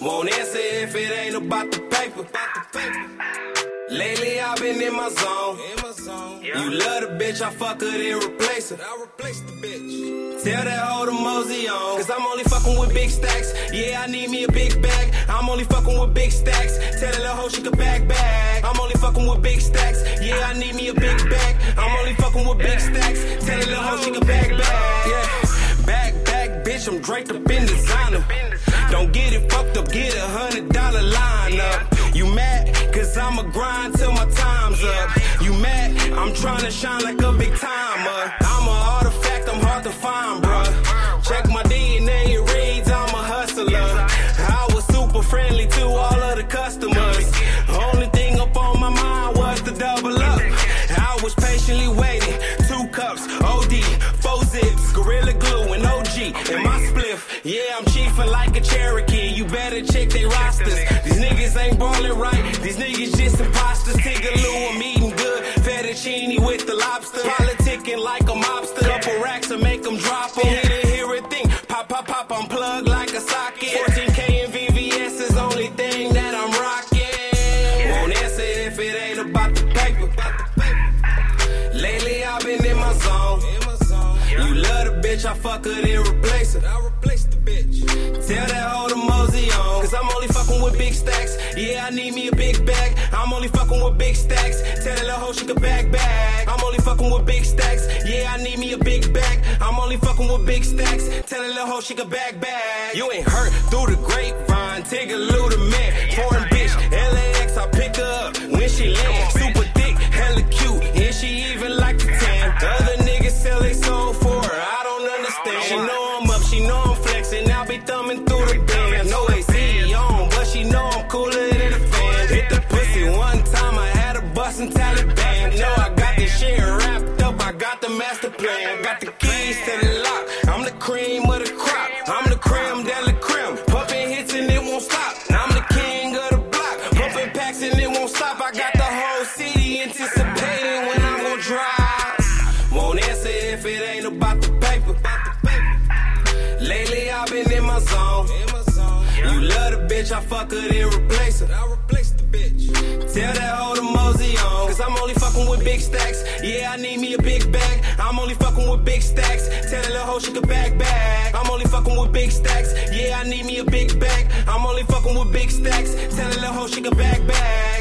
Won't answer if it ain't about the paper. Lately I've been in my zone. in my zone You love the bitch, I fuck her then replace her. I replace the bitch. Tell that hoe to mosey on. Cause I'm only fucking with big stacks. Yeah, I need me a big bag. I'm only fucking with big stacks. Tell that little hoe she can back back. I'm only fucking with big stacks. Yeah, I need me a big bag. I'm only I'm up in designer. Don't get it fucked up, get a hundred dollar line up. You mad? Cause I'ma grind till my time's up. You mad? I'm trying to shine like a big timer. I'm a artifact, I'm hard to find, bruh. Check my DNA, it reads I'm a hustler. I was super friendly to all of the customers. Only thing up on my mind was to double up. I was patiently waiting. Yeah, I'm chiefing like a Cherokee. You better check they rosters. These niggas ain't ballin' right. These niggas just imposters. Tigaloo, I'm eating good. Fettuccine with the lobster. Politicking like a mobster. Couple racks to make them drop 'em. Hit it, hear it, think. Pop, pop, pop, I'm plugged like a socket. 14K and VVS is only thing that I'm rocking. Won't answer if it ain't about the paper. Lately I've been in my zone. You love the bitch, I fuck her then replace her. Bitch. Tell that hoe to mosey on. Cause I'm only fucking with big stacks. Yeah, I need me a big bag. I'm only fucking with big stacks. Tell that little hoe she can back back. I'm only fucking with big stacks. Yeah, I need me a big bag. I'm only fucking with big stacks. Tell that little hoe she can back back. You ain't hurt through the grapevine. Take a little the man. Foreign had Taliban. No, I got this shit wrapped up. I got the master plan. Got the keys to the lock. I'm the cream of the crop. I'm the creme de la creme. Pumping hits and it won't stop. I'm the king of the block. Pumping packs and it won't stop. I got the whole city anticipating when I'm gonna drive. Won't answer if it ain't about the paper. Lately I've been in my zone. You love the bitch, I fuck her then replace her. Tell that on. Cause I'm only fucking with big stacks. Yeah, I need me a big bag. I'm only fucking with big stacks. Tell that little hoe she can back back. I'm only fucking with big stacks. Yeah, I need me a big bag. I'm only fucking with big stacks. Tell that little hoe she can back back.